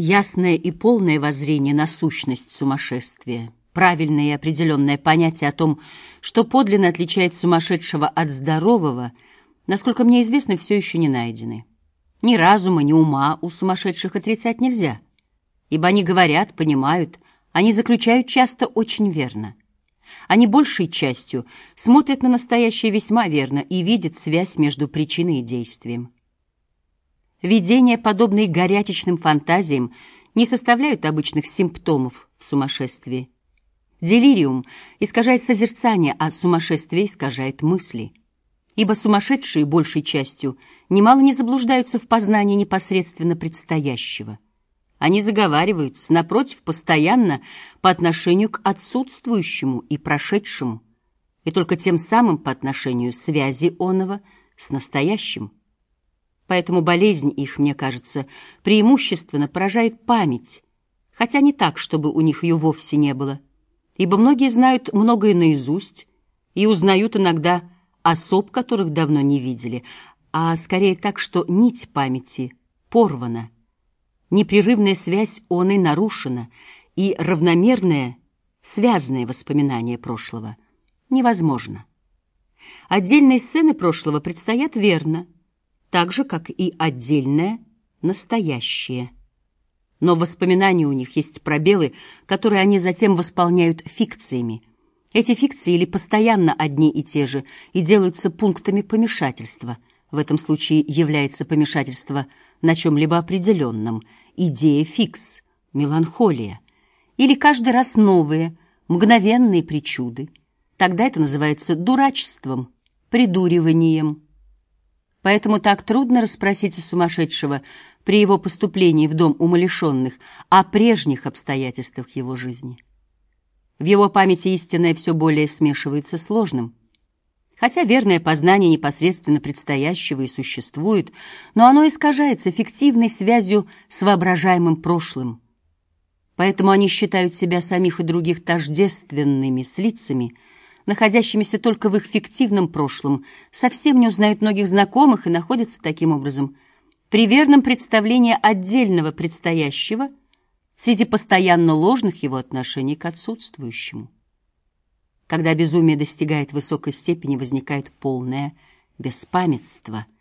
Ясное и полное воззрение на сущность сумасшествия, правильное и определенное понятие о том, что подлинно отличает сумасшедшего от здорового, насколько мне известно, все еще не найдены. Ни разума, ни ума у сумасшедших отрицать нельзя, ибо они говорят, понимают, они заключают часто очень верно. Они большей частью смотрят на настоящее весьма верно и видят связь между причиной и действием. Видения, подобные горячечным фантазиям, не составляют обычных симптомов в сумасшествии. Делириум искажает созерцание, а сумасшествие искажает мысли. Ибо сумасшедшие, большей частью, немало не заблуждаются в познании непосредственно предстоящего. Они заговариваются, напротив, постоянно по отношению к отсутствующему и прошедшему, и только тем самым по отношению связи оного с настоящим. Поэтому болезнь их, мне кажется, преимущественно поражает память, хотя не так, чтобы у них ее вовсе не было, ибо многие знают многое наизусть и узнают иногда особ, которых давно не видели, а скорее так, что нить памяти порвана, непрерывная связь он и нарушена, и равномерное, связанное воспоминание прошлого невозможно. Отдельные сцены прошлого предстоят верно — так же, как и отдельное настоящее. Но в воспоминании у них есть пробелы, которые они затем восполняют фикциями. Эти фикции или постоянно одни и те же и делаются пунктами помешательства. В этом случае является помешательство на чем-либо определенном, идея фикс, меланхолия. Или каждый раз новые, мгновенные причуды. Тогда это называется дурачеством, придуриванием, Поэтому так трудно расспросить у сумасшедшего при его поступлении в дом умалишенных о прежних обстоятельствах его жизни. В его памяти истинное все более смешивается сложным. Хотя верное познание непосредственно предстоящего и существует, но оно искажается фиктивной связью с воображаемым прошлым. Поэтому они считают себя самих и других тождественными с лицами – находящимися только в их фиктивном прошлом, совсем не узнают многих знакомых и находятся таким образом при верном представлении отдельного предстоящего среди постоянно ложных его отношений к отсутствующему. Когда безумие достигает высокой степени, возникает полное беспамятство —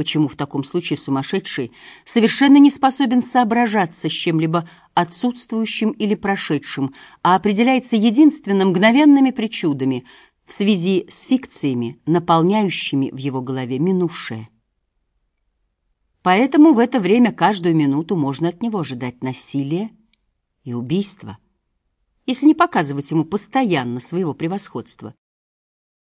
почему в таком случае сумасшедший совершенно не способен соображаться с чем-либо отсутствующим или прошедшим, а определяется единственно мгновенными причудами в связи с фикциями, наполняющими в его голове минувшее. Поэтому в это время каждую минуту можно от него ожидать насилия и убийства, если не показывать ему постоянно своего превосходства.